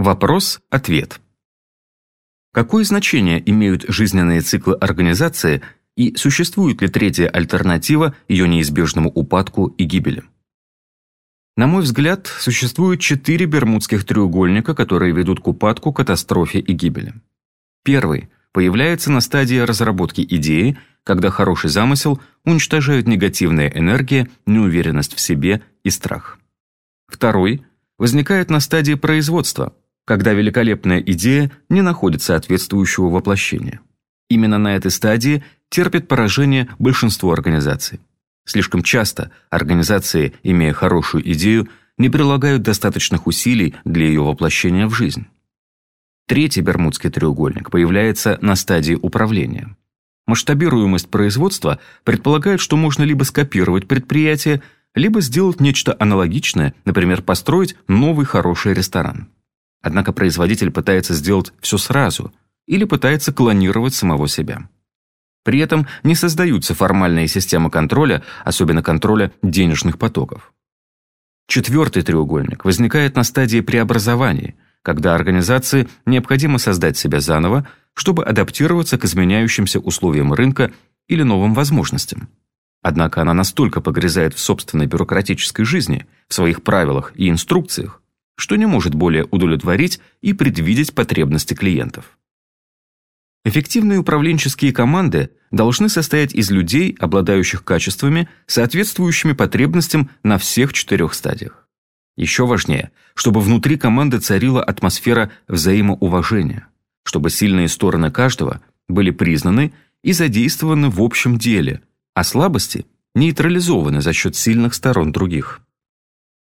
Вопрос-ответ. Какое значение имеют жизненные циклы организации и существует ли третья альтернатива ее неизбежному упадку и гибели? На мой взгляд, существует четыре бермудских треугольника, которые ведут к упадку, катастрофе и гибели. Первый появляется на стадии разработки идеи, когда хороший замысел уничтожает негативная энергия, неуверенность в себе и страх. Второй возникает на стадии производства, когда великолепная идея не находит соответствующего воплощения. Именно на этой стадии терпит поражение большинство организаций. Слишком часто организации, имея хорошую идею, не прилагают достаточных усилий для ее воплощения в жизнь. Третий Бермудский треугольник появляется на стадии управления. Масштабируемость производства предполагает, что можно либо скопировать предприятие, либо сделать нечто аналогичное, например, построить новый хороший ресторан. Однако производитель пытается сделать все сразу или пытается клонировать самого себя. При этом не создаются формальные системы контроля, особенно контроля денежных потоков. Четвертый треугольник возникает на стадии преобразования, когда организации необходимо создать себя заново, чтобы адаптироваться к изменяющимся условиям рынка или новым возможностям. Однако она настолько погрязает в собственной бюрократической жизни, в своих правилах и инструкциях, что не может более удовлетворить и предвидеть потребности клиентов. Эффективные управленческие команды должны состоять из людей, обладающих качествами, соответствующими потребностям на всех четырех стадиях. Еще важнее, чтобы внутри команды царила атмосфера взаимоуважения, чтобы сильные стороны каждого были признаны и задействованы в общем деле, а слабости нейтрализованы за счет сильных сторон других.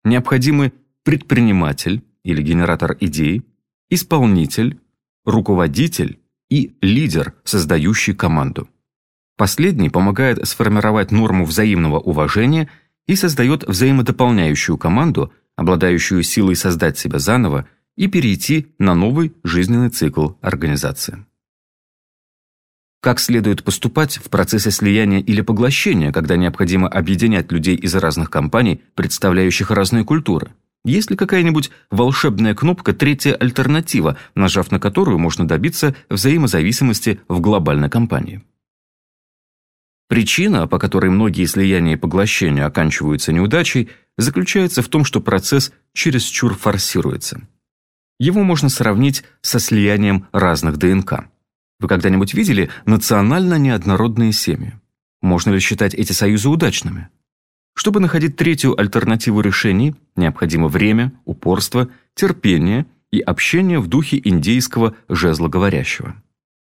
Необходимы предприниматель или генератор идей, исполнитель, руководитель и лидер, создающий команду. Последний помогает сформировать норму взаимного уважения и создает взаимодополняющую команду, обладающую силой создать себя заново и перейти на новый жизненный цикл организации. Как следует поступать в процессе слияния или поглощения, когда необходимо объединять людей из разных компаний, представляющих разные культуры? Есть ли какая-нибудь волшебная кнопка «Третья альтернатива», нажав на которую можно добиться взаимозависимости в глобальной компании? Причина, по которой многие слияния и поглощения оканчиваются неудачей, заключается в том, что процесс чересчур форсируется. Его можно сравнить со слиянием разных ДНК. Вы когда-нибудь видели национально неоднородные семьи? Можно ли считать эти союзы удачными? Чтобы находить третью альтернативу решений, необходимо время, упорство, терпение и общение в духе индейского жезла говорящего.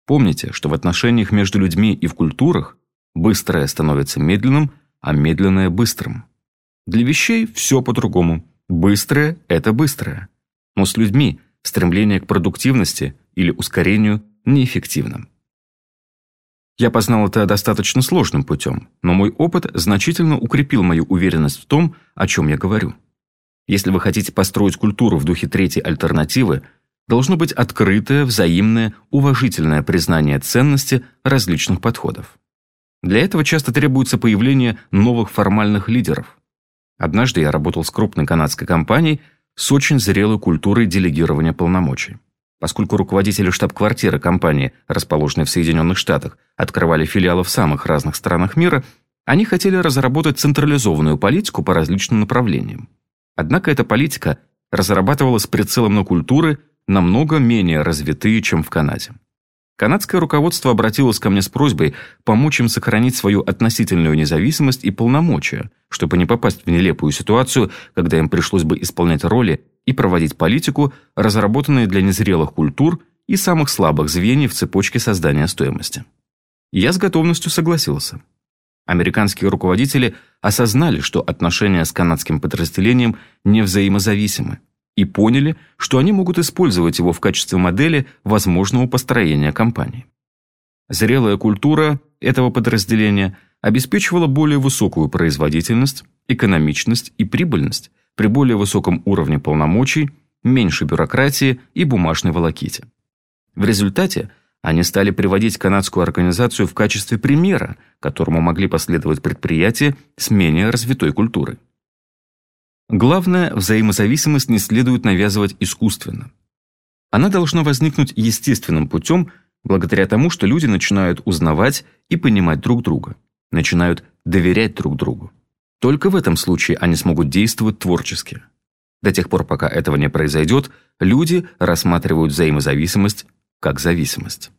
Помните, что в отношениях между людьми и в культурах быстрое становится медленным, а медленное – быстрым. Для вещей все по-другому. Быстрое – это быстрое. Но с людьми стремление к продуктивности или ускорению неэффективно. Я познал это достаточно сложным путем, но мой опыт значительно укрепил мою уверенность в том, о чем я говорю. Если вы хотите построить культуру в духе третьей альтернативы, должно быть открытое, взаимное, уважительное признание ценности различных подходов. Для этого часто требуется появление новых формальных лидеров. Однажды я работал с крупной канадской компанией с очень зрелой культурой делегирования полномочий. Поскольку руководители штаб-квартиры компании, расположенной в Соединенных Штатах, открывали филиалы в самых разных странах мира, они хотели разработать централизованную политику по различным направлениям. Однако эта политика разрабатывалась с прицелом на культуры, намного менее развитые, чем в Канаде. Канадское руководство обратилось ко мне с просьбой помочь им сохранить свою относительную независимость и полномочия, чтобы не попасть в нелепую ситуацию, когда им пришлось бы исполнять роли и проводить политику, разработанную для незрелых культур и самых слабых звеньев в цепочке создания стоимости. Я с готовностью согласился. Американские руководители осознали, что отношения с канадским подразделением не взаимозависимы, и поняли, что они могут использовать его в качестве модели возможного построения компании. Зрелая культура этого подразделения обеспечивала более высокую производительность, экономичность и прибыльность при более высоком уровне полномочий, меньше бюрократии и бумажной волоките. В результате они стали приводить канадскую организацию в качестве примера, которому могли последовать предприятия с менее развитой культурой. Главное, взаимозависимость не следует навязывать искусственно. Она должна возникнуть естественным путем, благодаря тому, что люди начинают узнавать и понимать друг друга, начинают доверять друг другу. Только в этом случае они смогут действовать творчески. До тех пор, пока этого не произойдет, люди рассматривают взаимозависимость как зависимость.